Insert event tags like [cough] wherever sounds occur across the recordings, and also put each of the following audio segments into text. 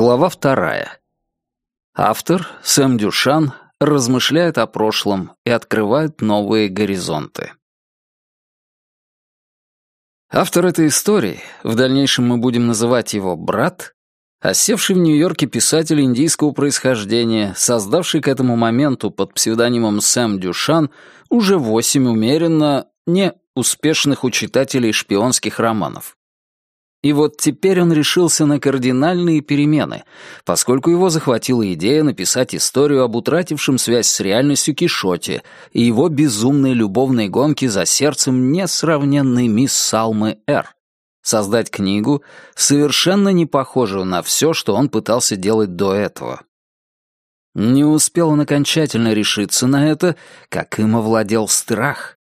Глава вторая. Автор, Сэм Дюшан, размышляет о прошлом и открывает новые горизонты. Автор этой истории, в дальнейшем мы будем называть его «брат», осевший в Нью-Йорке писатель индийского происхождения, создавший к этому моменту под псевдонимом Сэм Дюшан уже восемь умеренно не успешных у читателей шпионских романов. И вот теперь он решился на кардинальные перемены, поскольку его захватила идея написать историю об утратившем связь с реальностью Кишоте и его безумной любовной гонке за сердцем несравненной мисс Салмы Р. Создать книгу, совершенно не похожую на все, что он пытался делать до этого. Не успел он окончательно решиться на это, как им овладел страх.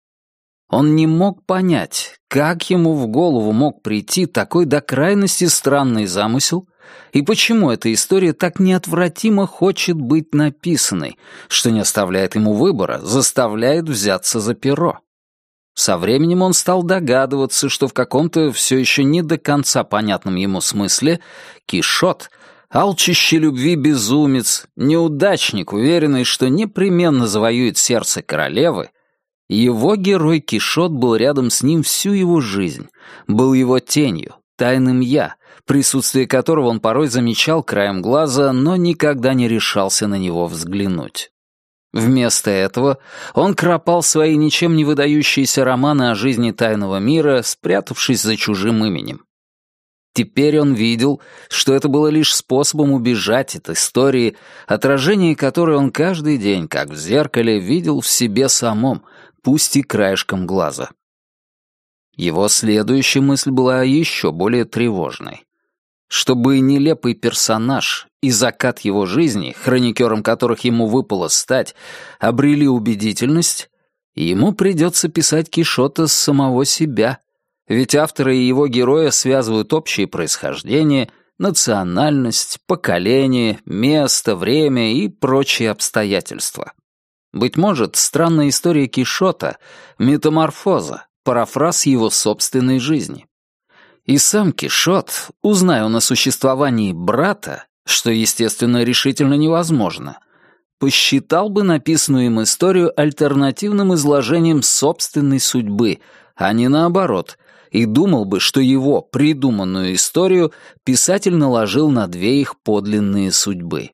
Он не мог понять, как ему в голову мог прийти такой до крайности странный замысел, и почему эта история так неотвратимо хочет быть написанной, что не оставляет ему выбора, заставляет взяться за перо. Со временем он стал догадываться, что в каком-то все еще не до конца понятном ему смысле Кишот — алчащий любви безумец, неудачник, уверенный, что непременно завоюет сердце королевы, его герой Кишот был рядом с ним всю его жизнь, был его тенью, тайным «я», присутствие которого он порой замечал краем глаза, но никогда не решался на него взглянуть. Вместо этого он кропал свои ничем не выдающиеся романы о жизни тайного мира, спрятавшись за чужим именем. Теперь он видел, что это было лишь способом убежать от истории, отражение которой он каждый день, как в зеркале, видел в себе самом, пусть и краешком глаза. Его следующая мысль была еще более тревожной. Чтобы нелепый персонаж и закат его жизни, хроникером которых ему выпало стать, обрели убедительность, ему придется писать Кишота с самого себя, ведь авторы и его героя связывают общее происхождение, национальность, поколение, место, время и прочие обстоятельства. Быть может, странная история Кишота — метаморфоза, парафраз его собственной жизни. И сам Кишот, узная он о существовании брата, что, естественно, решительно невозможно, посчитал бы написанную им историю альтернативным изложением собственной судьбы, а не наоборот, и думал бы, что его придуманную историю писатель наложил на две их подлинные судьбы.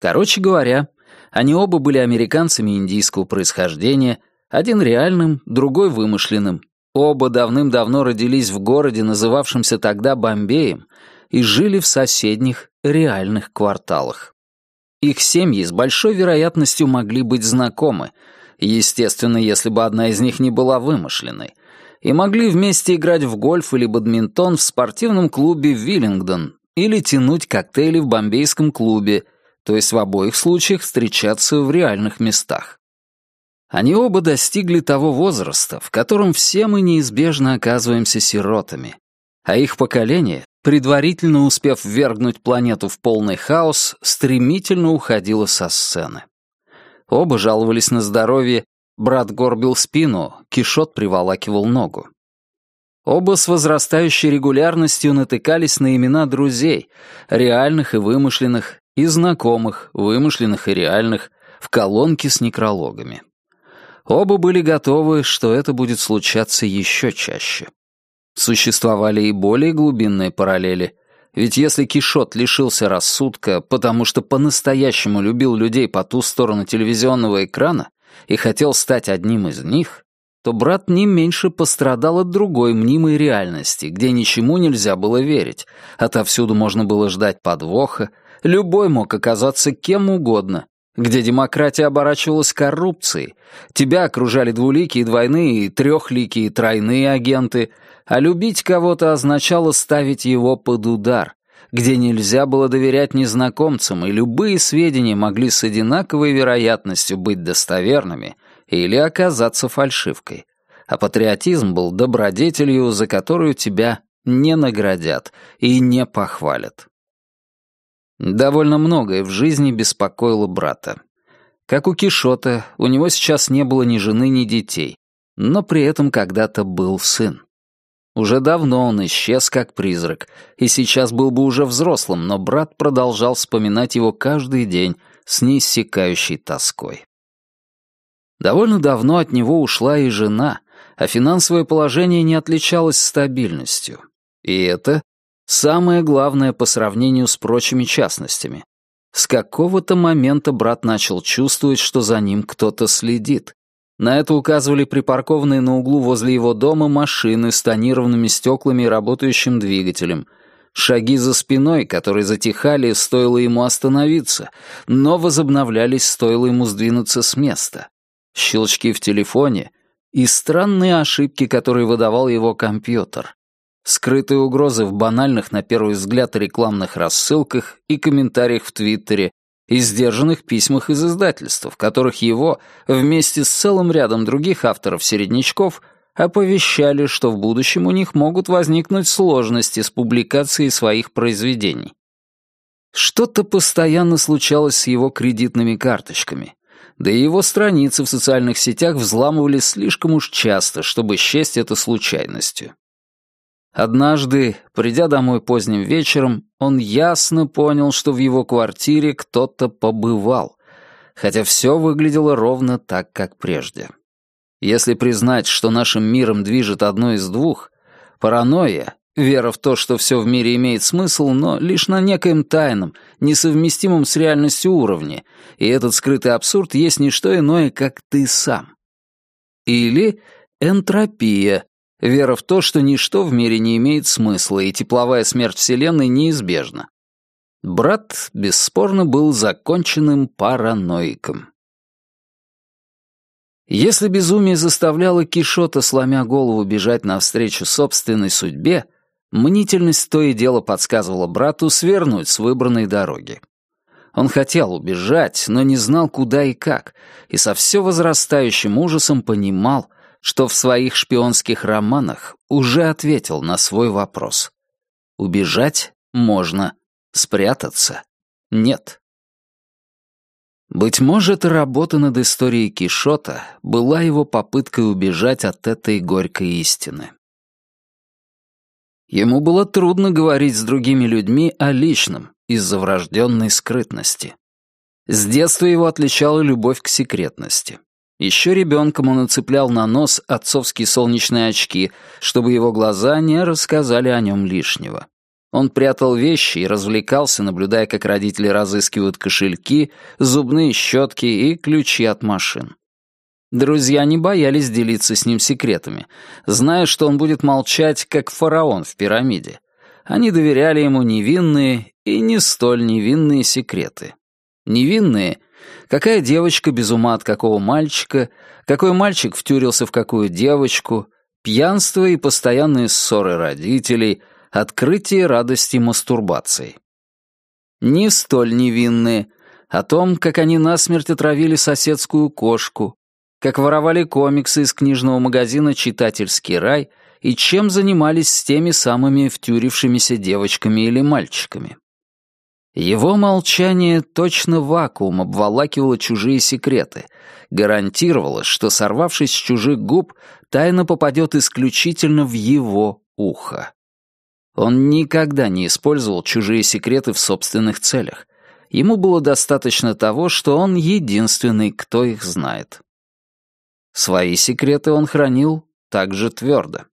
Короче говоря, они оба были американцами индийского происхождения, один реальным, другой вымышленным. Оба давным-давно родились в городе, называвшемся тогда Бомбеем, и жили в соседних, реальных кварталах. Их семьи с большой вероятностью могли быть знакомы, естественно, если бы одна из них не была вымышленной, и могли вместе играть в гольф или бадминтон в спортивном клубе «Виллингдон» или тянуть коктейли в бомбейском клубе, то есть в обоих случаях встречаться в реальных местах. Они оба достигли того возраста, в котором все мы неизбежно оказываемся сиротами, а их поколение, предварительно успев ввергнуть планету в полный хаос, стремительно уходило со сцены. Оба жаловались на здоровье, брат горбил спину, Кишот приволакивал ногу. Оба с возрастающей регулярностью натыкались на имена друзей, реальных и вымышленных, и знакомых, вымышленных и реальных, в колонке с некрологами. Оба были готовы, что это будет случаться еще чаще. Существовали и более глубинные параллели, ведь если Кишот лишился рассудка, потому что по-настоящему любил людей по ту сторону телевизионного экрана и хотел стать одним из них, то брат не меньше пострадал от другой мнимой реальности, где ничему нельзя было верить, отовсюду можно было ждать подвоха, Любой мог оказаться кем угодно, где демократия оборачивалась коррупцией. Тебя окружали двуликие, двойные, трехликие, тройные агенты, а любить кого-то означало ставить его под удар, где нельзя было доверять незнакомцам, и любые сведения могли с одинаковой вероятностью быть достоверными или оказаться фальшивкой. А патриотизм был добродетелью, за которую тебя не наградят и не похвалят. Довольно многое в жизни беспокоило брата. Как у Кишота, у него сейчас не было ни жены, ни детей, но при этом когда-то был сын. Уже давно он исчез как призрак, и сейчас был бы уже взрослым, но брат продолжал вспоминать его каждый день с неиссякающей тоской. Довольно давно от него ушла и жена, а финансовое положение не отличалось стабильностью. И это самое главное по сравнению с прочими частностями. С какого-то момента брат начал чувствовать, что за ним кто-то следит. На это указывали припаркованные на углу возле его дома машины с тонированными стеклами и работающим двигателем, шаги за спиной, которые затихали, стоило ему остановиться, но возобновлялись, стоило ему сдвинуться с места, щелчки в телефоне и странные ошибки, которые выдавал его компьютер. Скрытые угрозы в банальных, на первый взгляд, рекламных рассылках и комментариях в Твиттере и сдержанных письмах из издательств, в которых его, вместе с целым рядом других авторов-середнячков, оповещали, что в будущем у них могут возникнуть сложности с публикацией своих произведений. Что-то постоянно случалось с его кредитными карточками, да и его страницы в социальных сетях взламывали слишком уж часто, чтобы счесть это случайностью. Однажды, придя домой поздним вечером, он ясно понял, что в его квартире кто-то побывал, хотя все выглядело ровно так, как прежде. Если признать, что нашим миром движет одно из двух — паранойя, вера в то, что все в мире имеет смысл, но лишь на некоем тайном, несовместимом с реальностью уровне, и этот скрытый абсурд есть не что иное, как ты сам. Или энтропия, Вера в то, что ничто в мире не имеет смысла, и тепловая смерть Вселенной неизбежна. Брат, бесспорно, был законченным параноиком. Если безумие заставляло Кишота, сломя голову, бежать навстречу собственной судьбе, мнительность то и дело подсказывала брату свернуть с выбранной дороги. Он хотел убежать, но не знал, куда и как, и со все возрастающим ужасом понимал, что в своих шпионских романах уже ответил на свой вопрос. Убежать можно, спрятаться нет. Быть может, работа над историей Кишота была его попыткой убежать от этой горькой истины. Ему было трудно говорить с другими людьми о личном из-за врожденной скрытности. С детства его отличала любовь к секретности. Еще ребенком он нацеплял на нос отцовские солнечные очки, чтобы его глаза не рассказали о нем лишнего. Он прятал вещи и развлекался, наблюдая, как родители разыскивают кошельки, зубные щетки и ключи от машин. Друзья не боялись делиться с ним секретами, зная, что он будет молчать, как фараон в пирамиде. Они доверяли ему невинные и не столь невинные секреты. Невинные Какая девочка без ума от какого мальчика, какой мальчик втюрился в какую девочку, пьянство и постоянные ссоры родителей, открытие радости мастурбацией. Не столь невинные, о том, как они насмерть отравили соседскую кошку, как воровали комиксы из книжного магазина «Читательский рай» и чем занимались с теми самыми втюрившимися девочками или мальчиками. Его молчание точно вакуум обволакивало чужие секреты, гарантировало, что, сорвавшись с чужих губ, тайна попадет исключительно в его ухо. Он никогда не использовал чужие секреты в собственных целях. Ему было достаточно того, что он единственный, кто их знает. Свои секреты он хранил также твердо.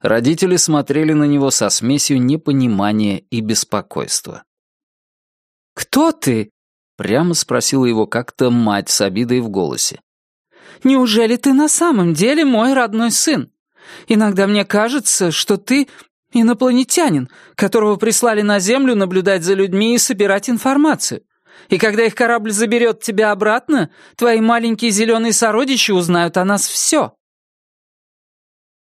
Родители смотрели на него со смесью непонимания и беспокойства. «Кто ты?» — прямо спросила его как-то мать с обидой в голосе. «Неужели ты на самом деле мой родной сын? Иногда мне кажется, что ты инопланетянин, которого прислали на Землю наблюдать за людьми и собирать информацию. И когда их корабль заберет тебя обратно, твои маленькие зеленые сородичи узнают о нас все».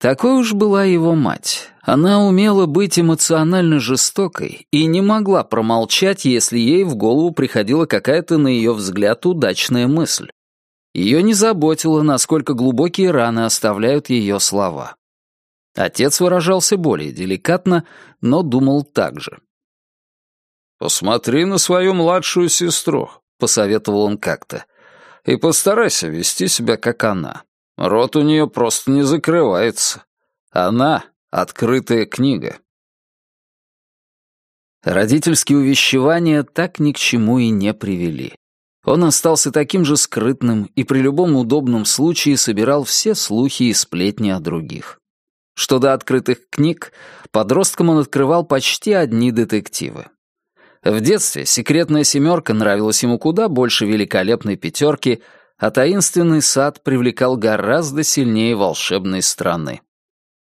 Такой уж была его мать. Она умела быть эмоционально жестокой и не могла промолчать, если ей в голову приходила какая-то, на ее взгляд, удачная мысль. Ее не заботило, насколько глубокие раны оставляют ее слова. Отец выражался более деликатно, но думал так же. «Посмотри на свою младшую сестру», — посоветовал он как-то, — «и постарайся вести себя, как она. Рот у нее просто не закрывается. Она Открытая книга. Родительские увещевания так ни к чему и не привели. Он остался таким же скрытным и при любом удобном случае собирал все слухи и сплетни о других. Что до открытых книг, подросткам он открывал почти одни детективы. В детстве секретная семерка нравилась ему куда больше великолепной пятерки, а таинственный сад привлекал гораздо сильнее волшебной страны.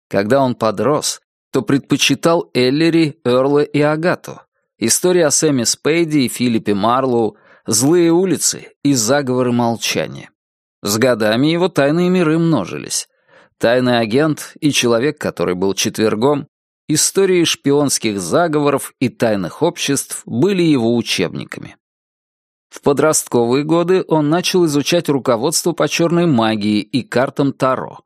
Когда он подрос, то предпочитал Эллери, Эрла и Агату. История о Сэме Спейди и Филиппе Марлоу, злые улицы и заговоры молчания. С годами его тайные миры множились. Тайный агент и человек, который был четвергом, истории шпионских заговоров и тайных обществ были его учебниками. В подростковые годы он начал изучать руководство по черной магии и картам Таро.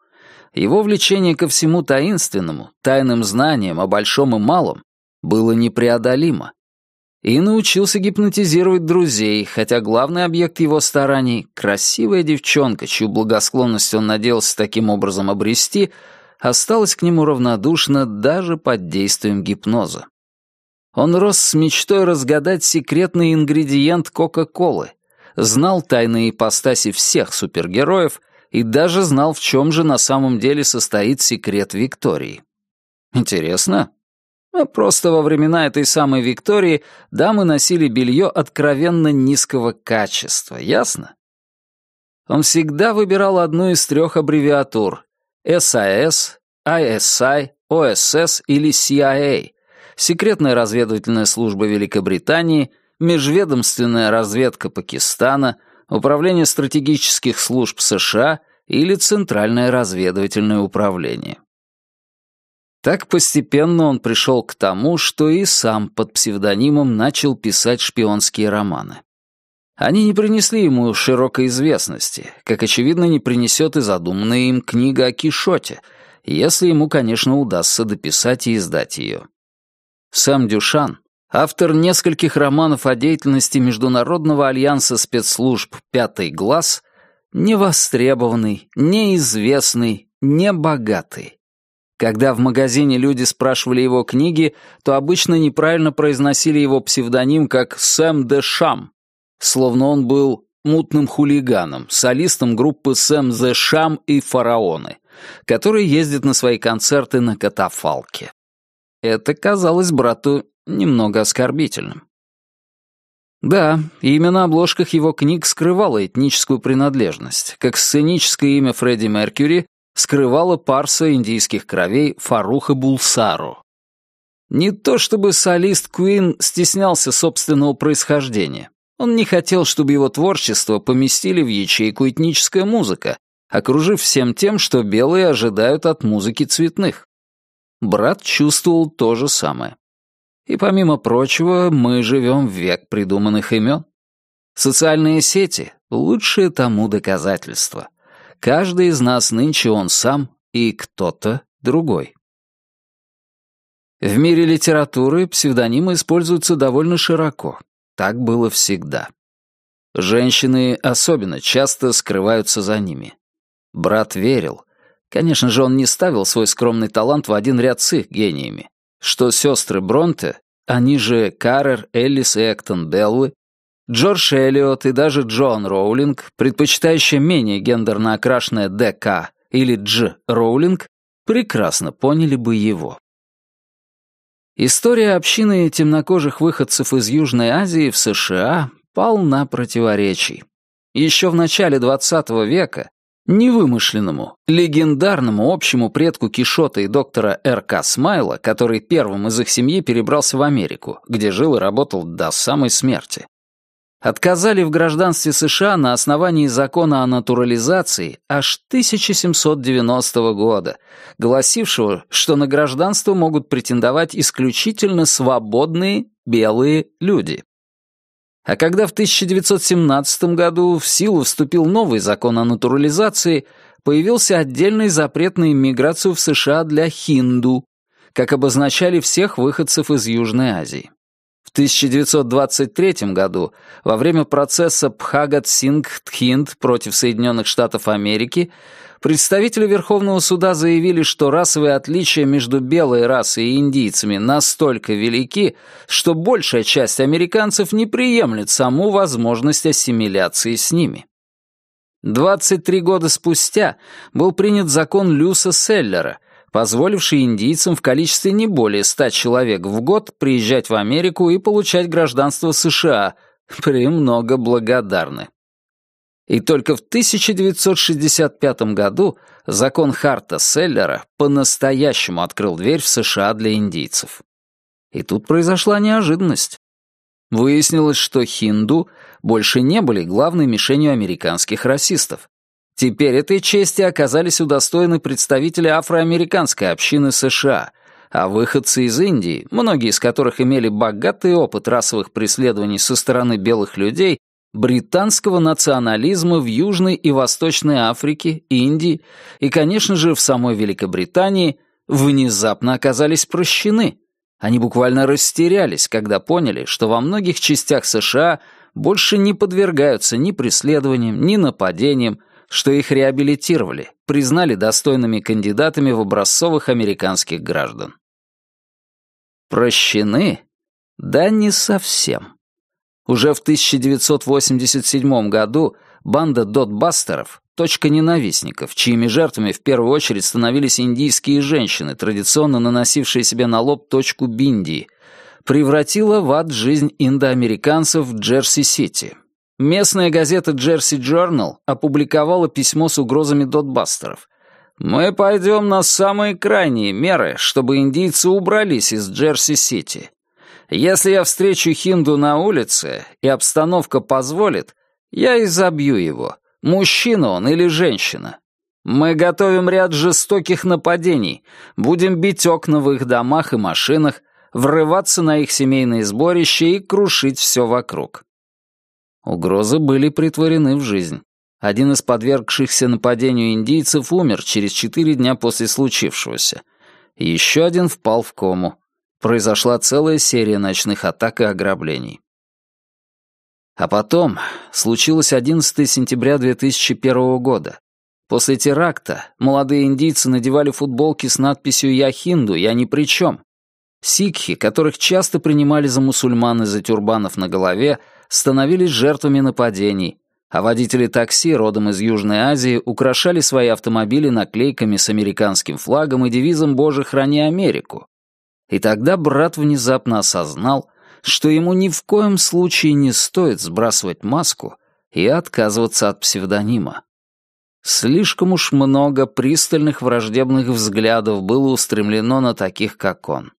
Его влечение ко всему таинственному, тайным знаниям о большом и малом было непреодолимо и научился гипнотизировать друзей, хотя главный объект его стараний, красивая девчонка, чью благосклонность он надеялся таким образом обрести, осталась к нему равнодушна даже под действием гипноза. Он рос с мечтой разгадать секретный ингредиент Кока-Колы, знал тайные ипостаси всех супергероев и даже знал, в чем же на самом деле состоит секрет Виктории. Интересно, а просто во времена этой самой Виктории дамы носили белье откровенно низкого качества, ясно? Он всегда выбирал одну из трех аббревиатур — SAS, ISI, OSS или CIA, секретная разведывательная служба Великобритании, межведомственная разведка Пакистана, Управление стратегических служб США или Центральное разведывательное управление. Так постепенно он пришел к тому, что и сам под псевдонимом начал писать шпионские романы. Они не принесли ему широкой известности, как, очевидно, не принесет и задуманная им книга о Кишоте, если ему, конечно, удастся дописать и издать ее. Сам Дюшан, автор нескольких романов о деятельности Международного альянса спецслужб «Пятый глаз», невостребованный, неизвестный, небогатый. Когда в магазине люди спрашивали его книги, то обычно неправильно произносили его псевдоним как Сэм де Шам, словно он был мутным хулиганом, солистом группы Сэм the Шам и Фараоны, который ездит на свои концерты на катафалке. Это казалось брату немного оскорбительным. Да, имя на обложках его книг скрывало этническую принадлежность, как сценическое имя Фредди Меркьюри скрывала парса индийских кровей Фаруха Булсару. Не то чтобы солист Куин стеснялся собственного происхождения. Он не хотел, чтобы его творчество поместили в ячейку этническая музыка, окружив всем тем, что белые ожидают от музыки цветных. Брат чувствовал то же самое. И помимо прочего, мы живем в век придуманных имен. Социальные сети — лучшее тому доказательство. Каждый из нас нынче он сам и кто-то другой. В мире литературы псевдонимы используются довольно широко. Так было всегда. Женщины особенно часто скрываются за ними. Брат верил. Конечно же, он не ставил свой скромный талант в один ряд с их гениями. Что сестры Бронте, они же Каррер, Эллис и Эктон Деллы, Джордж Эллиот и даже Джон Роулинг, предпочитающие менее гендерно окрашенное ДК или Дж. Роулинг, прекрасно поняли бы его. История общины темнокожих выходцев из Южной Азии в США полна противоречий. Еще в начале XX века невымышленному, легендарному общему предку Кишота и доктора Р.К. Смайла, который первым из их семьи перебрался в Америку, где жил и работал до самой смерти, отказали в гражданстве США на основании закона о натурализации аж 1790 года, гласившего, что на гражданство могут претендовать исключительно свободные белые люди. А когда в 1917 году в силу вступил новый закон о натурализации, появился отдельный запрет на иммиграцию в США для хинду, как обозначали всех выходцев из Южной Азии. В 1923 году, во время процесса Пхагат-Сингх-Тхинд против Соединенных Штатов Америки, представители Верховного суда заявили, что расовые отличия между белой расой и индийцами настолько велики, что большая часть американцев не приемлет саму возможность ассимиляции с ними. 23 года спустя был принят закон Люса Селлера, позволивший индийцам в количестве не более 100 человек в год приезжать в Америку и получать гражданство США, премного благодарны. И только в 1965 году закон Харта Селлера по-настоящему открыл дверь в США для индийцев. И тут произошла неожиданность. Выяснилось, что хинду больше не были главной мишенью американских расистов. Теперь этой чести оказались удостоены представители афроамериканской общины США, а выходцы из Индии, многие из которых имели богатый опыт расовых преследований со стороны белых людей, британского национализма в Южной и Восточной Африке, Индии и, конечно же, в самой Великобритании, внезапно оказались прощены. Они буквально растерялись, когда поняли, что во многих частях США больше не подвергаются ни преследованиям, ни нападениям, что их реабилитировали, признали достойными кандидатами в образцовых американских граждан. Прощены? Да не совсем. Уже в 1987 году банда дотбастеров, точка ненавистников, чьими жертвами в первую очередь становились индийские женщины, традиционно наносившие себе на лоб точку бинди, превратила в ад жизнь индоамериканцев в Джерси-Сити. Местная газета «Джерси Джорнал» опубликовала письмо с угрозами дотбастеров. «Мы пойдем на самые крайние меры, чтобы индийцы убрались из Джерси-Сити. Если я встречу хинду на улице, и обстановка позволит, я изобью его, мужчина он или женщина. Мы готовим ряд жестоких нападений, будем бить окна в их домах и машинах, врываться на их семейные сборища и крушить все вокруг. Угрозы были притворены в жизнь. Один из подвергшихся нападению индийцев умер через четыре дня после случившегося. Еще один впал в кому. Произошла целая серия ночных атак и ограблений. А потом случилось 11 сентября 2001 года. После теракта молодые индийцы надевали футболки с надписью «Я хинду, я ни при чем». Сикхи, которых часто принимали за мусульман из-за тюрбанов на голове, становились жертвами нападений, а водители такси родом из Южной Азии украшали свои автомобили наклейками с американским флагом и девизом «Боже, храни Америку». И тогда брат внезапно осознал, что ему ни в коем случае не стоит сбрасывать маску и отказываться от псевдонима. Слишком уж много пристальных враждебных взглядов было устремлено на таких, как он.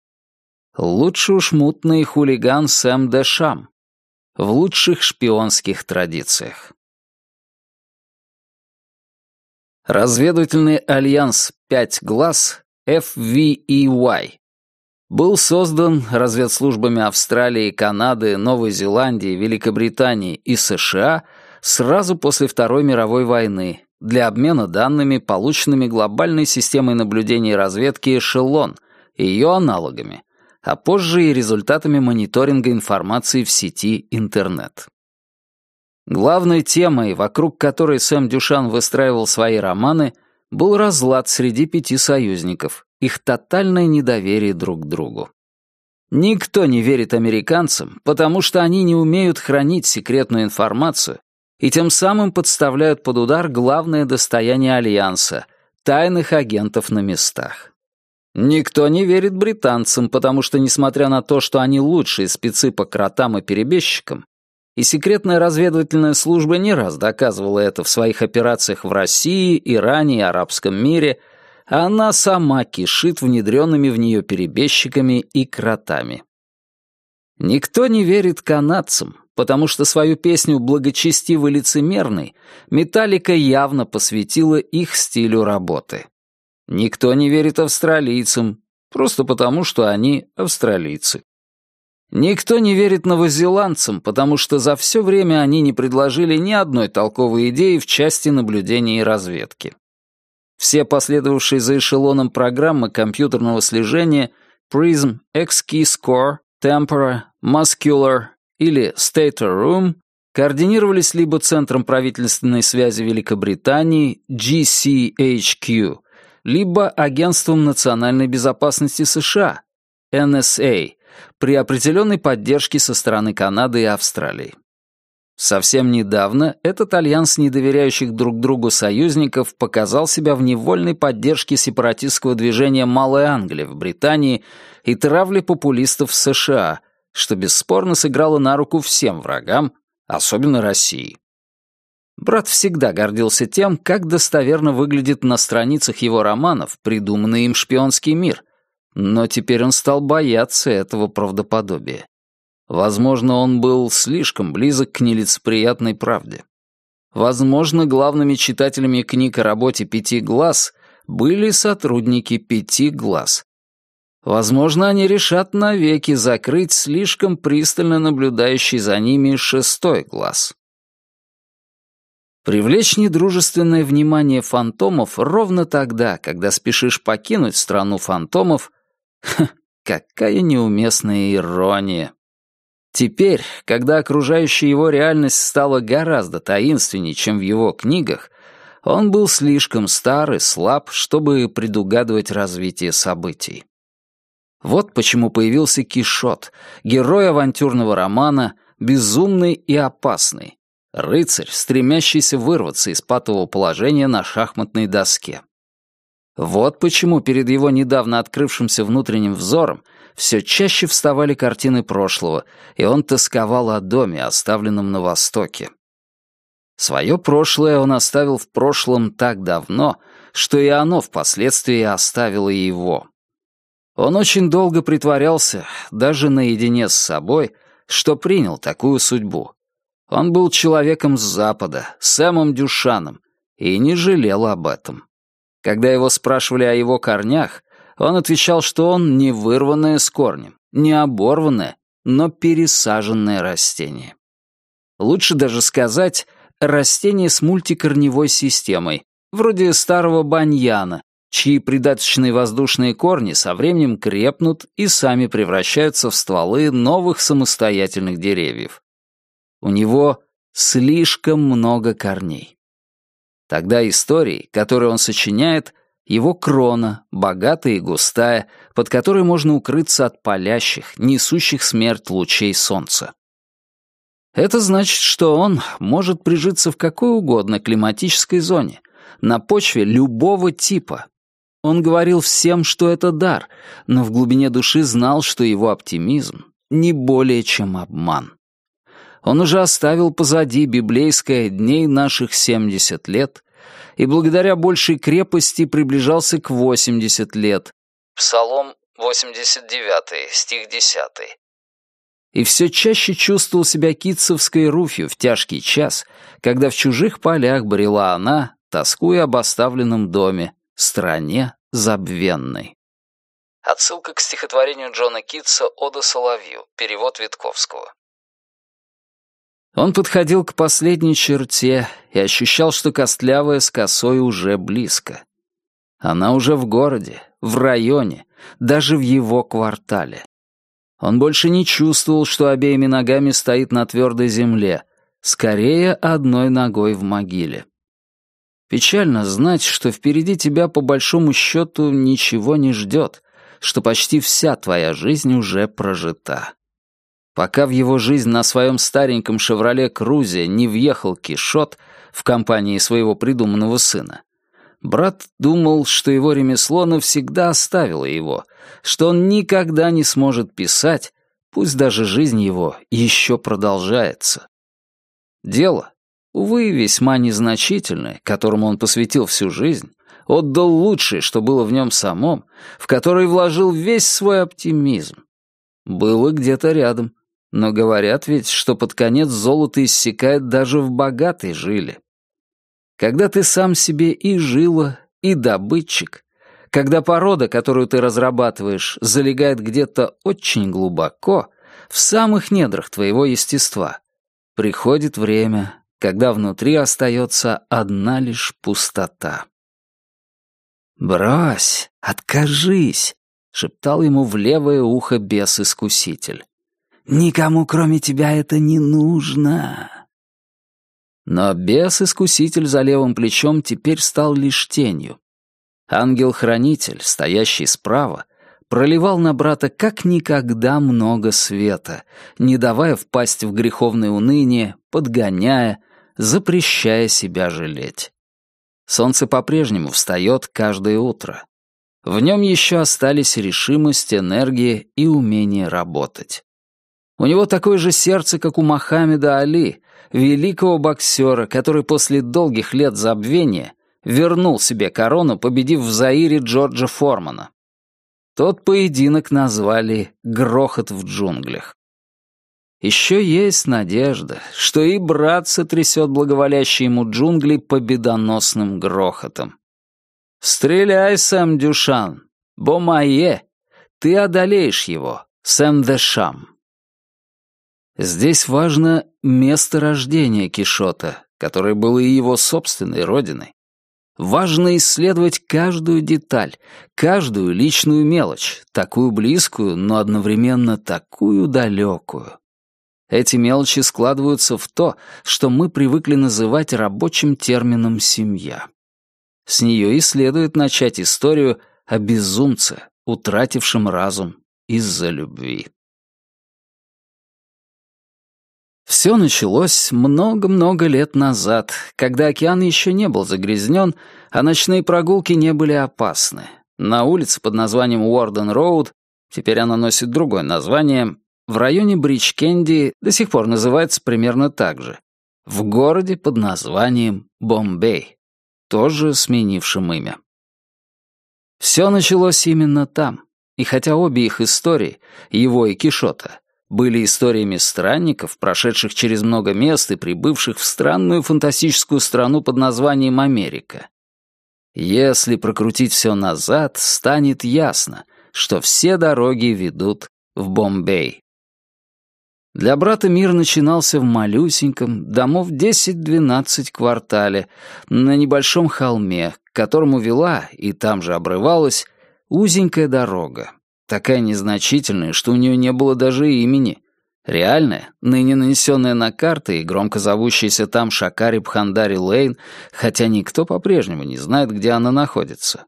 Лучше уж мутный хулиган Сэм Дэшам, в лучших шпионских традициях. Разведывательный альянс «Пять глаз» FVEY был создан разведслужбами Австралии, Канады, Новой Зеландии, Великобритании и США сразу после Второй мировой войны для обмена данными, полученными глобальной системой наблюдения и разведки «Эшелон» и ее аналогами, а позже и результатами мониторинга информации в сети интернет. Главной темой, вокруг которой Сэм Дюшан выстраивал свои романы, был разлад среди пяти союзников, их тотальное недоверие друг к другу. Никто не верит американцам, потому что они не умеют хранить секретную информацию и тем самым подставляют под удар главное достояние Альянса — тайных агентов на местах. Никто не верит британцам, потому что, несмотря на то, что они лучшие спецы по кротам и перебежчикам, и секретная разведывательная служба не раз доказывала это в своих операциях в России, Иране и арабском мире, она сама кишит внедренными в нее перебежчиками и кротами. Никто не верит канадцам, потому что свою песню «Благочестивый лицемерный» Металлика явно посвятила их стилю работы. Никто не верит австралийцам, просто потому, что они австралийцы. Никто не верит новозеландцам, потому что за все время они не предложили ни одной толковой идеи в части наблюдения и разведки. Все последовавшие за эшелоном программы компьютерного слежения PRISM, X-Key Score, Tempora, Muscular или Stater Room координировались либо Центром правительственной связи Великобритании GCHQ, либо Агентством национальной безопасности США NSA при определенной поддержке со стороны Канады и Австралии. Совсем недавно этот альянс недоверяющих друг другу союзников показал себя в невольной поддержке сепаратистского движения «Малая Англия» в Британии и травле популистов в США, что бесспорно сыграло на руку всем врагам, особенно России. Брат всегда гордился тем, как достоверно выглядит на страницах его романов придуманный им шпионский мир, но теперь он стал бояться этого правдоподобия. Возможно, он был слишком близок к нелицеприятной правде. Возможно, главными читателями книг о работе «Пяти глаз» были сотрудники «Пяти глаз». Возможно, они решат навеки закрыть слишком пристально наблюдающий за ними шестой глаз. Привлечь недружественное внимание фантомов ровно тогда, когда спешишь покинуть страну фантомов — [laughs] какая неуместная ирония. Теперь, когда окружающая его реальность стала гораздо таинственнее, чем в его книгах, он был слишком стар и слаб, чтобы предугадывать развитие событий. Вот почему появился Кишот, герой авантюрного романа, безумный и опасный, рыцарь, стремящийся вырваться из патового положения на шахматной доске. Вот почему перед его недавно открывшимся внутренним взором все чаще вставали картины прошлого, и он тосковал о доме, оставленном на Востоке. Свое прошлое он оставил в прошлом так давно, что и оно впоследствии оставило его. Он очень долго притворялся, даже наедине с собой, что принял такую судьбу. Он был человеком с Запада, Сэмом Дюшаном, и не жалел об этом. Когда его спрашивали о его корнях, он отвечал, что он не вырванное с корнем, не оборванное, но пересаженное растение. Лучше даже сказать растение с мультикорневой системой, вроде старого баньяна, чьи придаточные воздушные корни со временем крепнут и сами превращаются в стволы новых самостоятельных деревьев. У него слишком много корней. Тогда истории, которые он сочиняет, его крона, богатая и густая, под которой можно укрыться от палящих, несущих смерть лучей солнца. Это значит, что он может прижиться в какой угодно климатической зоне, на почве любого типа. Он говорил всем, что это дар, но в глубине души знал, что его оптимизм не более чем обман. Он уже оставил позади библейское «Дней наших семьдесят лет», и благодаря большей крепости приближался к 80 лет. Псалом 89, стих 10. И все чаще чувствовал себя китцевской Руфью в тяжкий час, когда в чужих полях брела она, тоскуя об оставленном доме, стране забвенной. Отсылка к стихотворению Джона Китса «Ода Соловью», перевод Витковского. Он подходил к последней черте и ощущал, что костлявая с косой уже близко. Она уже в городе, в районе, даже в его квартале. Он больше не чувствовал, что обеими ногами стоит на твердой земле, скорее одной ногой в могиле. Печально знать, что впереди тебя по большому счету ничего не ждет, что почти вся твоя жизнь уже прожита. Пока в его жизнь на своем стареньком «Шевроле Крузе» не въехал Кишот в компании своего придуманного сына, брат думал, что его ремесло навсегда оставило его, что он никогда не сможет писать, пусть даже жизнь его еще продолжается. Дело, увы, весьма незначительное, которому он посвятил всю жизнь, отдал лучшее, что было в нем самом, в которое вложил весь свой оптимизм. Было где-то рядом, но говорят ведь, что под конец золото иссякает даже в богатой жиле. Когда ты сам себе и жила, и добытчик, когда порода, которую ты разрабатываешь, залегает где-то очень глубоко, в самых недрах твоего естества, приходит время, когда внутри остается одна лишь пустота. «Брось, откажись!» — шептал ему в левое ухо бес-искуситель. Никому, кроме тебя, это не нужно». Но бес-искуситель за левым плечом теперь стал лишь тенью. Ангел-хранитель, стоящий справа, проливал на брата как никогда много света, не давая впасть в греховное уныние, подгоняя, запрещая себя жалеть. Солнце по-прежнему встает каждое утро. В нем еще остались решимость, энергия и умение работать. У него такое же сердце, как у Мохаммеда Али, великого боксера, который после долгих лет забвения вернул себе корону, победив в Заире Джорджа Формана. Тот поединок назвали «Грохот в джунглях». Еще есть надежда, что и брат сотрясет благоволящие ему джунгли победоносным грохотом. «Стреляй, Сэм Дюшан! Бомае! Ты одолеешь его, Сэм Дэшам!» Здесь важно место рождения Кишота, которое было и его собственной родиной. Важно исследовать каждую деталь, каждую личную мелочь, такую близкую, но одновременно такую далекую. Эти мелочи складываются в то, что мы привыкли называть рабочим термином «семья». С нее и следует начать историю о безумце, утратившем разум из-за любви. Все началось много-много лет назад, когда океан еще не был загрязнен, а ночные прогулки не были опасны. На улице под названием Уорден Роуд, теперь она носит другое название, в районе Бридж-Кенди до сих пор называется примерно так же. В городе под названием Бомбей, тоже сменившим имя. Все началось именно там, и хотя обе их истории, его и Кишота, были историями странников, прошедших через много мест и прибывших в странную фантастическую страну под названием Америка. Если прокрутить все назад, станет ясно, что все дороги ведут в Бомбей. Для брата мир начинался в малюсеньком, домов 10-12 квартале, на небольшом холме, к которому вела, и там же обрывалась, узенькая дорога, такая незначительная, что у нее не было даже имени. Реальная, ныне нанесенная на карты и громко зовущаяся там Шакари Бхандари Лейн, хотя никто по-прежнему не знает, где она находится.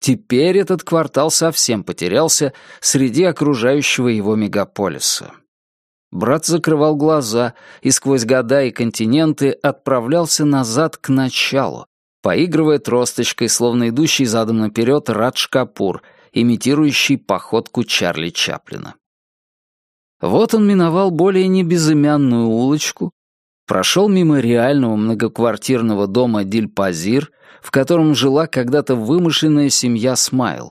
Теперь этот квартал совсем потерялся среди окружающего его мегаполиса. Брат закрывал глаза и сквозь года и континенты отправлялся назад к началу, поигрывая тросточкой, словно идущий задом наперед Радж Капур, имитирующий походку Чарли Чаплина. Вот он миновал более небезымянную улочку, прошел мимо реального многоквартирного дома Дильпазир, в котором жила когда-то вымышленная семья Смайл.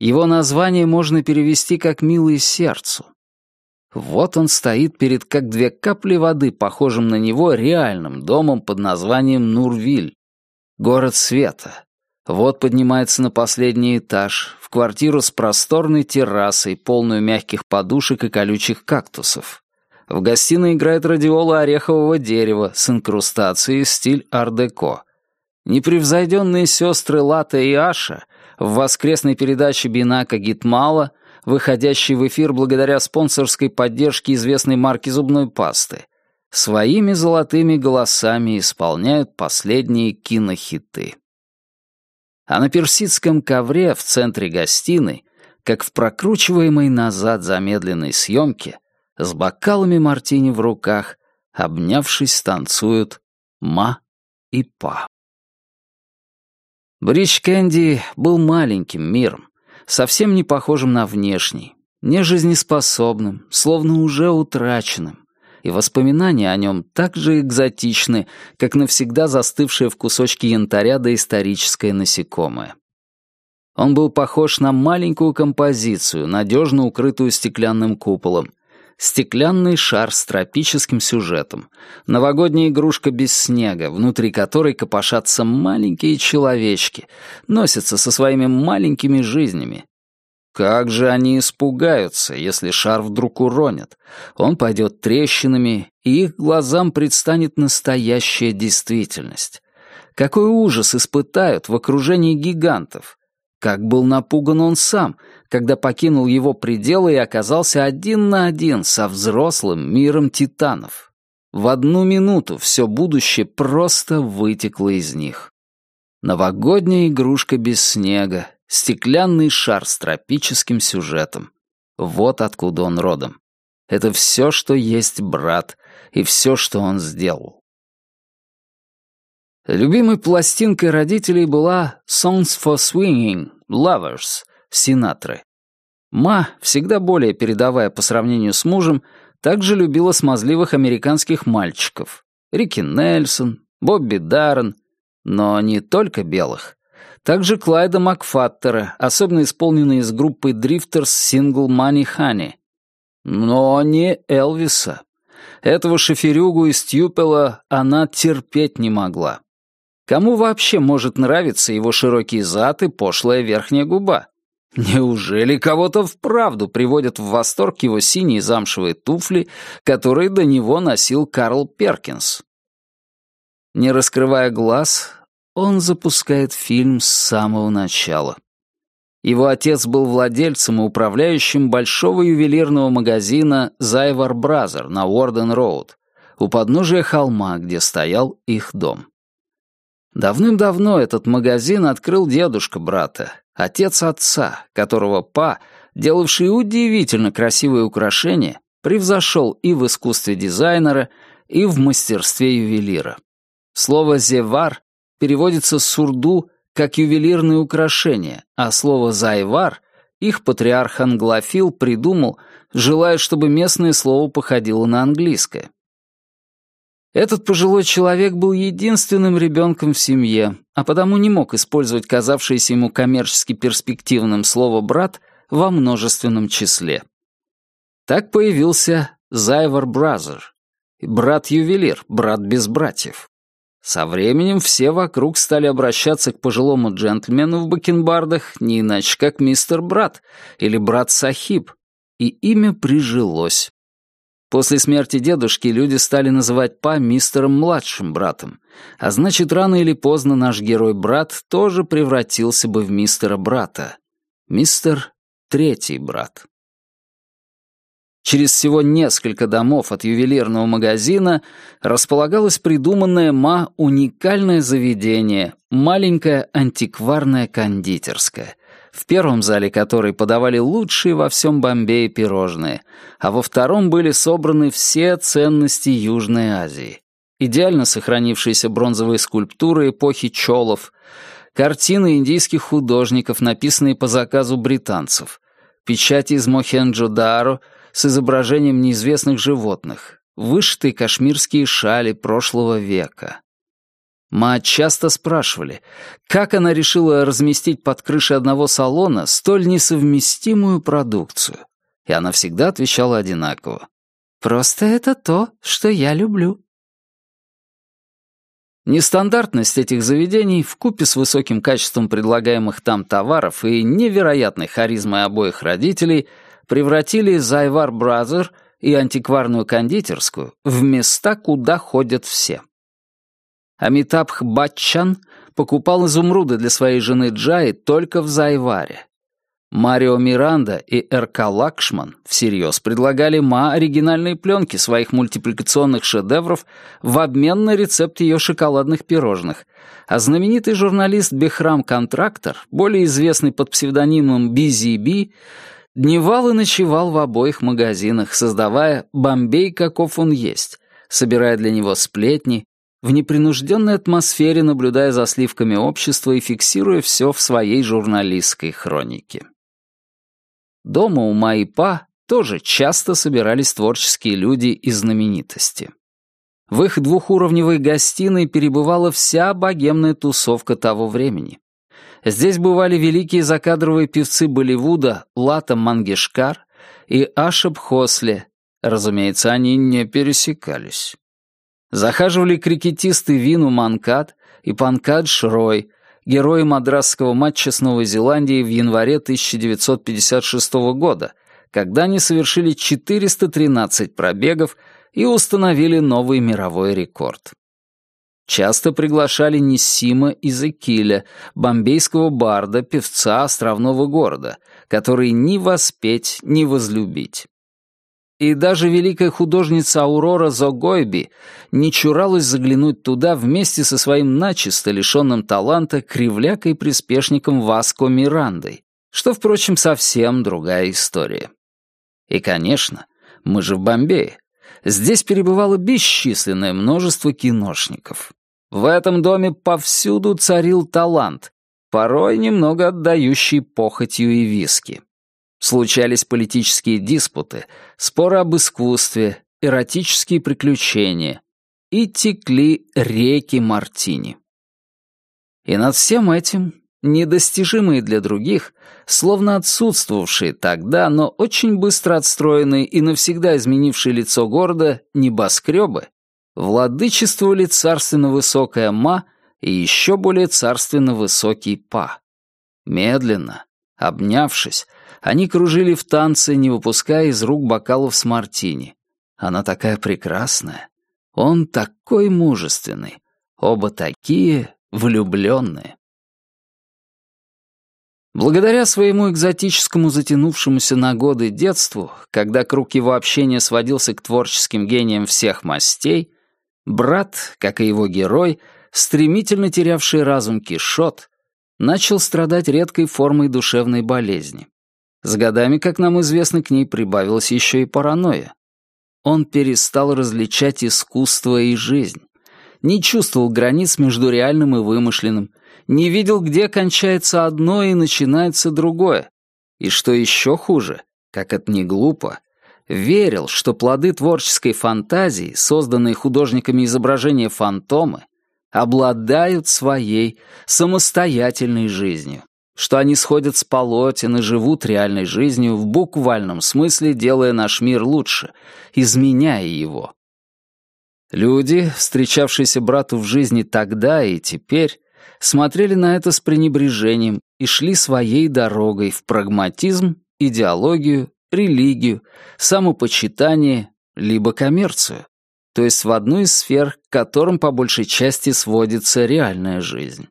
Его название можно перевести как «милый сердцу». Вот он стоит перед как две капли воды, похожим на него реальным домом под названием Нурвиль, город света. Вот поднимается на последний этаж, в квартиру с просторной террасой, полную мягких подушек и колючих кактусов. В гостиной играет радиола орехового дерева с инкрустацией в стиль ар-деко. Непревзойденные сестры Лата и Аша в воскресной передаче Бинака Гитмала — выходящий в эфир благодаря спонсорской поддержке известной марки зубной пасты, своими золотыми голосами исполняют последние кинохиты. А на персидском ковре в центре гостиной, как в прокручиваемой назад замедленной съемке, с бокалами мартини в руках, обнявшись, танцуют Ма и Па. Бридж Кэнди был маленьким миром, совсем не похожим на внешний, нежизнеспособным, словно уже утраченным, и воспоминания о нем так же экзотичны, как навсегда застывшее в кусочке янтаря доисторическое насекомое. Он был похож на маленькую композицию, надежно укрытую стеклянным куполом, стеклянный шар с тропическим сюжетом, новогодняя игрушка без снега, внутри которой копошатся маленькие человечки, носятся со своими маленькими жизнями. Как же они испугаются, если шар вдруг уронят? Он пойдет трещинами, и их глазам предстанет настоящая действительность. Какой ужас испытают в окружении гигантов. Как был напуган он сам, когда покинул его пределы и оказался один на один со взрослым миром титанов. В одну минуту все будущее просто вытекло из них. Новогодняя игрушка без снега, стеклянный шар с тропическим сюжетом. Вот откуда он родом. Это все, что есть брат, и все, что он сделал. Любимой пластинкой родителей была «Songs for Swinging Lovers» Синатры. Ма, всегда более передовая по сравнению с мужем, также любила смазливых американских мальчиков. Рики Нельсон, Бобби Даррен, но не только белых. Также Клайда Макфаттера, особенно исполненный из группы Drifters сингл «Money Honey». Но не Элвиса. Этого шоферюгу из Тьюпела она терпеть не могла. Кому вообще может нравиться его широкий зад и пошлая верхняя губа? Неужели кого-то вправду приводят в восторг его синие замшевые туфли, которые до него носил Карл Перкинс? Не раскрывая глаз, он запускает фильм с самого начала. Его отец был владельцем и управляющим большого ювелирного магазина «Zayvar Brother» на Уорден-Роуд, у подножия холма, где стоял их дом. Давным-давно этот магазин открыл дедушка Брата, отец отца, которого Па, делавший удивительно красивые украшения, превзошел и в искусстве дизайнера, и в мастерстве ювелира. Слово «зевар» переводится с урду как ювелирные украшения, а слово «зайвар» их патриарх Англофил придумал, желая, чтобы местное слово походило на английское. Этот пожилой человек был единственным ребенком в семье, а потому не мог использовать казавшееся ему коммерчески перспективным слово «брат» во множественном числе. Так появился Zayvar Brother, брат-ювелир, брат без братьев. Со временем все вокруг стали обращаться к пожилому джентльмену в бакенбардах не иначе как мистер Брат или брат Сахиб, и имя прижилось. После смерти дедушки люди стали называть Па мистером младшим братом, а значит, рано или поздно наш герой-брат тоже превратился бы в мистера брата. Мистер — третий брат. Через всего несколько домов от ювелирного магазина располагалось придуманное Ма уникальное заведение, маленькая антикварная кондитерская — в первом зале которой подавали лучшие во всем Бомбее пирожные, а во втором были собраны все ценности Южной Азии. Идеально сохранившиеся бронзовые скульптуры эпохи Чолов, картины индийских художников, написанные по заказу британцев, печати из Мохенджо-Даро с изображением неизвестных животных, вышитые кашмирские шали прошлого века. Ма часто спрашивали, как она решила разместить под крышей одного салона столь несовместимую продукцию. И она всегда отвечала одинаково. «Просто это то, что я люблю». Нестандартность этих заведений вкупе с высоким качеством предлагаемых там товаров и невероятной харизмой обоих родителей превратили Zayvar Brother и антикварную кондитерскую в места, куда ходят все. Амитабх Баччан покупал изумруды для своей жены Джаи только в Зайваре. Марио Миранда и Р.К. Лакшман всерьез предлагали Ма оригинальные пленки своих мультипликационных шедевров в обмен на рецепт ее шоколадных пирожных, а знаменитый журналист Бехрам Контрактор, более известный под псевдонимом Busybee, дневал и ночевал в обоих магазинах, создавая «Бомбей, каков он есть», собирая для него сплетни, в непринужденной атмосфере наблюдая за сливками общества и фиксируя все в своей журналистской хронике. Дома у Майпа тоже часто собирались творческие люди и знаменитости. В их двухуровневой гостиной перебывала вся богемная тусовка того времени. Здесь бывали великие закадровые певцы Болливуда Лата Мангешкар и Ашаб Хосле. Разумеется, они не пересекались. Захаживали крикетисты Вину Манкад и Панкад Шрой, герои мадрасского матча с Новой Зеландией в январе 1956 года, когда они совершили 413 пробегов и установили новый мировой рекорд. Часто приглашали Ниссима из Экиля, бомбейского барда, певца островного города, который ни воспеть, ни возлюбить. И даже великая художница Аурора Зогойби не чуралась заглянуть туда вместе со своим начисто лишенным таланта кривлякой-приспешником Васко Мирандой, что, впрочем, совсем другая история. И, конечно, мы же в Бомбее, Здесь перебывало бесчисленное множество киношников. В этом доме повсюду царил талант, порой немного отдающий похотью и виски. Случались политические диспуты, споры об искусстве, эротические приключения. И текли реки Мартини. И над всем этим недостижимые для других, словно отсутствовавшие тогда, но очень быстро отстроенные и навсегда изменившие лицо города небоскребы, владычествовали царственно высокая Ма и еще более царственно высокий Па. Медленно, обнявшись, они кружили в танце, не выпуская из рук бокалов с мартини. Она такая прекрасная, он такой мужественный, оба такие влюбленные. Благодаря своему экзотическому затянувшемуся на годы детству, когда круг его общения сводился к творческим гениям всех мастей, брат, как и его герой, стремительно терявший разум Кишот, начал страдать редкой формой душевной болезни. С годами, как нам известно, к ней прибавилась еще и паранойя. Он перестал различать искусство и жизнь, не чувствовал границ между реальным и вымышленным, не видел, где кончается одно и начинается другое. И что еще хуже, как это не глупо, верил, что плоды творческой фантазии, созданные художниками изображения фантомы, обладают своей самостоятельной жизнью, что они сходят с полотен и живут реальной жизнью в буквальном смысле, делая наш мир лучше, изменяя его. Люди, встречавшиеся брату в жизни тогда и теперь, смотрели на это с пренебрежением и шли своей дорогой в прагматизм, идеологию, религию, самопочитание, либо коммерцию, то есть в одну из сфер, к которым по большей части сводится реальная жизнь.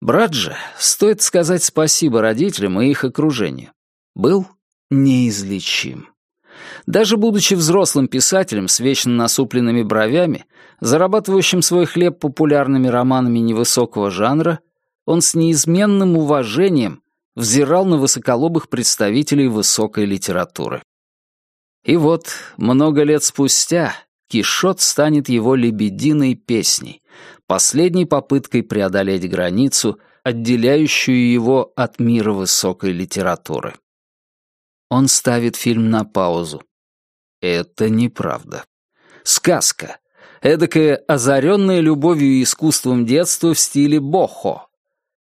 Брат же, стоит сказать спасибо родителям и их окружению, был неизлечим. Даже будучи взрослым писателем с вечно насупленными бровями, зарабатывающим свой хлеб популярными романами невысокого жанра, он с неизменным уважением взирал на высоколобых представителей высокой литературы. И вот, много лет спустя, Кишот станет его лебединой песней, последней попыткой преодолеть границу, отделяющую его от мира высокой литературы. Он ставит фильм на паузу. Это неправда. Сказка. Эдакое озаренное любовью и искусством детство в стиле бохо.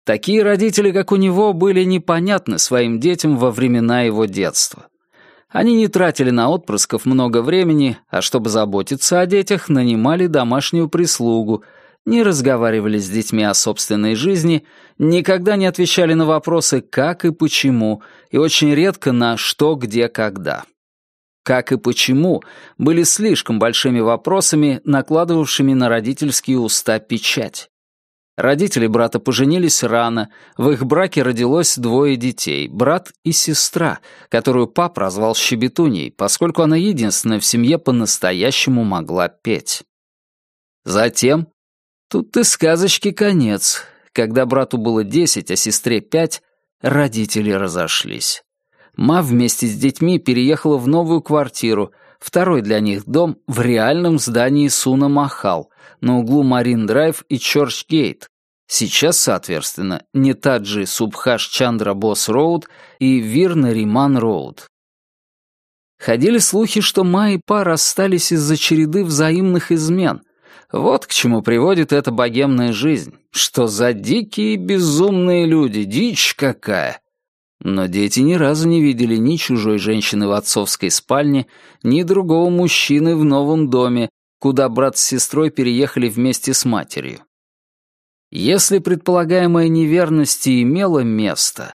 Такие родители, как у него, были непонятны своим детям во времена его детства. Они не тратили на отпрысков много времени, а чтобы заботиться о детях, нанимали домашнюю прислугу, не разговаривали с детьми о собственной жизни, никогда не отвечали на вопросы «как» и «почему», и очень редко на «что», «где», «когда». Как и почему были слишком большими вопросами, накладывавшими на родительские уста печать. Родители брата поженились рано, в их браке родилось двое детей, брат и сестра, которую пап назвал Щебетуней, поскольку она единственная в семье по-настоящему могла петь. Затем, тут и сказочки конец, когда брату было десять, а сестре пять, родители разошлись. Ма вместе с детьми переехала в новую квартиру, второй для них дом в реальном здании Суна Махал, на углу Марин-Драйв и Чорч-Гейт. Сейчас, соответственно, Нетаджи Субхаш Чандра Босс Роуд и Вир Нариман Роуд. Ходили слухи, что Ма и Па расстались из-за череды взаимных измен. Вот к чему приводит эта богемная жизнь. Что за дикие безумные люди, дичь какая. Но дети ни разу не видели ни чужой женщины в отцовской спальне, ни другого мужчины в новом доме, куда брат с сестрой переехали вместе с матерью. Если предполагаемая неверность и имела место,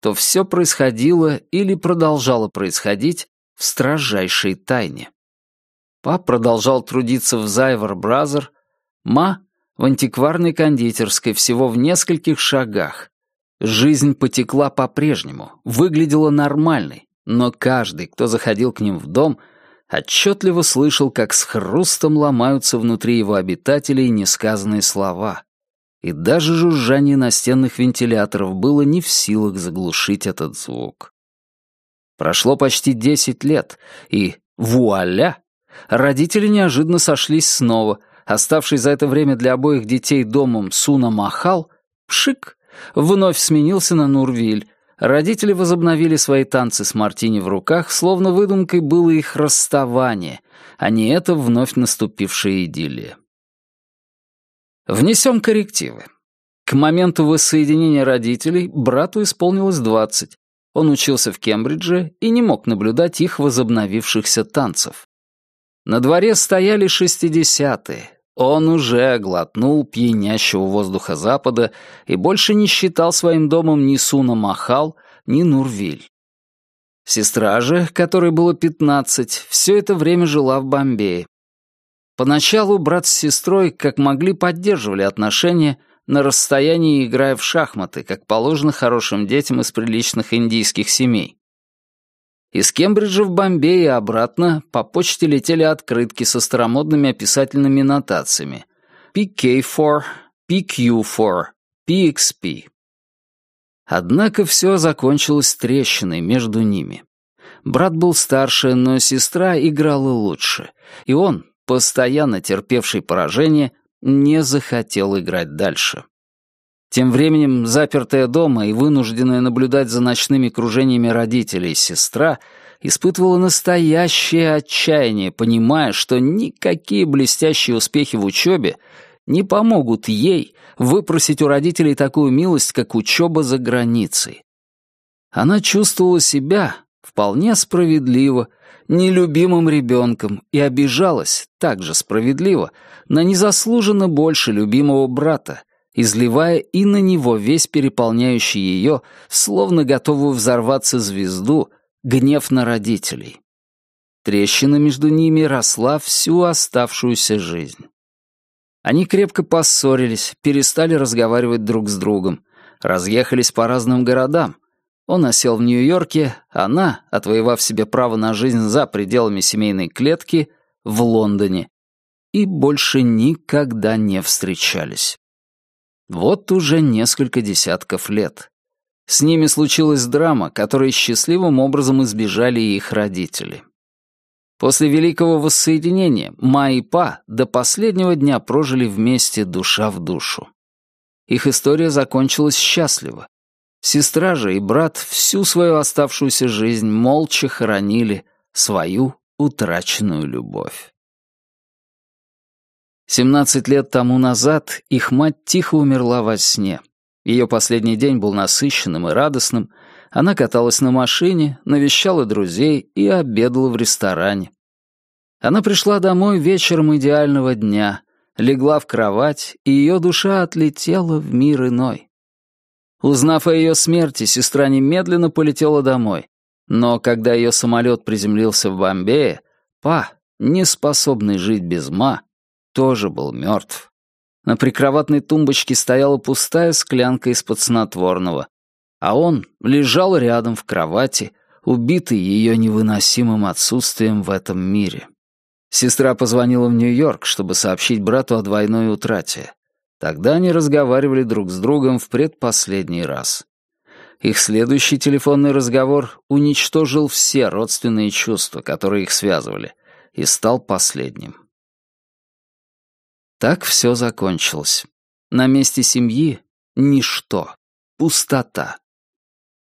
то все происходило или продолжало происходить в строжайшей тайне. Па продолжал трудиться в Zayvar Brother, Ма в антикварной кондитерской всего в нескольких шагах. Жизнь потекла по-прежнему, выглядела нормальной, но каждый, кто заходил к ним в дом, отчетливо слышал, как с хрустом ломаются внутри его обитателей несказанные слова. И даже жужжание настенных вентиляторов было не в силах заглушить этот звук. Прошло почти десять лет, и вуаля! Родители неожиданно сошлись снова. Оставший за это время для обоих детей домом Суна Махал, пшик, вновь сменился на Нурвиль, Родители возобновили свои танцы с мартини в руках, словно выдумкой было их расставание, а не это вновь наступившая идиллия. Внесем коррективы. К моменту воссоединения родителей брату исполнилось 20. Он учился в Кембридже и не мог наблюдать их возобновившихся танцев. На дворе стояли шестидесятые, он уже глотнул пьянящего воздуха Запада и больше не считал своим домом ни Суна Махал, ни Нурвиль. Сестра же, которой было пятнадцать, все это время жила в Бомбее. Поначалу брат с сестрой как могли поддерживали отношения на расстоянии, играя в шахматы, как положено хорошим детям из приличных индийских семей. Из Кембриджа в Бомбей и обратно по почте летели открытки со старомодными описательными нотациями. PK4, PQ4, PXP. Однако все закончилось трещиной между ними. Брат был старше, но сестра играла лучше, и он, постоянно терпевший поражение, не захотел играть дальше. Тем временем запертая дома и вынужденная наблюдать за ночными кружениями родителей сестра испытывала настоящее отчаяние, понимая, что никакие блестящие успехи в учебе не помогут ей выпросить у родителей такую милость, как учеба за границей. Она чувствовала себя вполне справедливо, нелюбимым ребенком и обижалась также справедливо на незаслуженно больше любимого брата, изливая и на него весь переполняющий ее, словно готовую взорваться звезду, гнев на родителей. Трещина между ними росла всю оставшуюся жизнь. Они крепко поссорились, перестали разговаривать друг с другом, разъехались по разным городам. Он осел в Нью-Йорке, она, отвоевав себе право на жизнь за пределами семейной клетки, в Лондоне. И больше никогда не встречались. Вот уже несколько десятков лет. С ними случилась драма, которой счастливым образом избежали их родители. После Великого Воссоединения Ма и Па до последнего дня прожили вместе душа в душу. Их история закончилась счастливо. Сестра же и брат всю свою оставшуюся жизнь молча хоронили свою утраченную любовь. Семнадцать лет тому назад их мать тихо умерла во сне. Ее последний день был насыщенным и радостным. Она каталась на машине, навещала друзей и обедала в ресторане. Она пришла домой вечером идеального дня, легла в кровать, и ее душа отлетела в мир иной. Узнав о ее смерти, сестра немедленно полетела домой. Но когда ее самолет приземлился в Бомбее, Па, не способный жить без Ма, тоже был мертв. На прикроватной тумбочке стояла пустая склянка из-под снотворного, а он лежал рядом в кровати, убитый ее невыносимым отсутствием в этом мире. Сестра позвонила в Нью-Йорк, чтобы сообщить брату о двойной утрате. Тогда они разговаривали друг с другом в предпоследний раз. Их следующий телефонный разговор уничтожил все родственные чувства, которые их связывали, и стал последним. Так все закончилось. На месте семьи — ничто, пустота.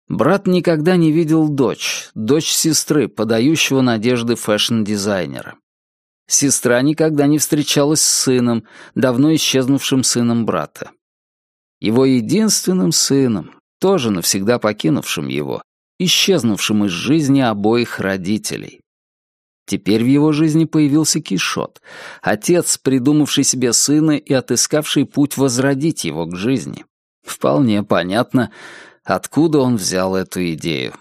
Брат никогда не видел дочь, дочь сестры, подающего надежды фэшн-дизайнера. Сестра никогда не встречалась с сыном, давно исчезнувшим сыном брата. Его единственным сыном, тоже навсегда покинувшим его, исчезнувшим из жизни обоих родителей. Теперь в его жизни появился Кишот, отец, придумавший себе сына и отыскавший путь возродить его к жизни. Вполне понятно, откуда он взял эту идею.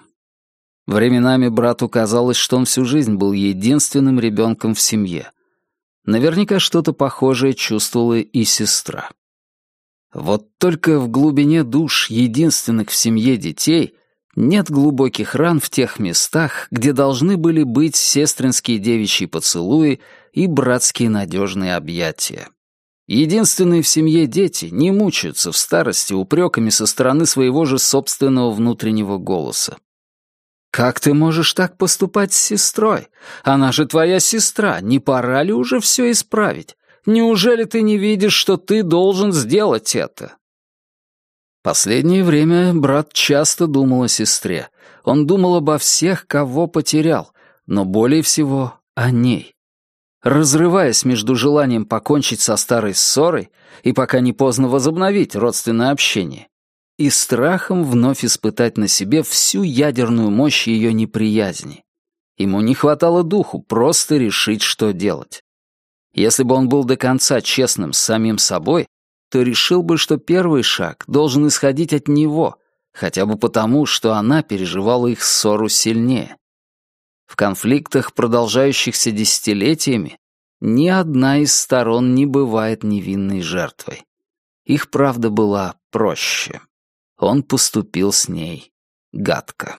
Временами брату казалось, что он всю жизнь был единственным ребенком в семье. Наверняка что-то похожее чувствовала и сестра. Вот только в глубине душ единственных в семье детей нет глубоких ран в тех местах, где должны были быть сестринские девичьи поцелуи и братские надежные объятия. Единственные в семье дети не мучаются в старости упреками со стороны своего же собственного внутреннего голоса. «Как ты можешь так поступать с сестрой? Она же твоя сестра, не пора ли уже все исправить? Неужели ты не видишь, что ты должен сделать это?» Последнее время брат часто думал о сестре. Он думал обо всех, кого потерял, но более всего о ней. Разрываясь между желанием покончить со старой ссорой и пока не поздно возобновить родственное общение, и страхом вновь испытать на себе всю ядерную мощь ее неприязни. Ему не хватало духу просто решить, что делать. Если бы он был до конца честным с самим собой, то решил бы, что первый шаг должен исходить от него, хотя бы потому, что она переживала их ссору сильнее. В конфликтах, продолжающихся десятилетиями, ни одна из сторон не бывает невинной жертвой. Их правда была проще. Он поступил с ней гадко.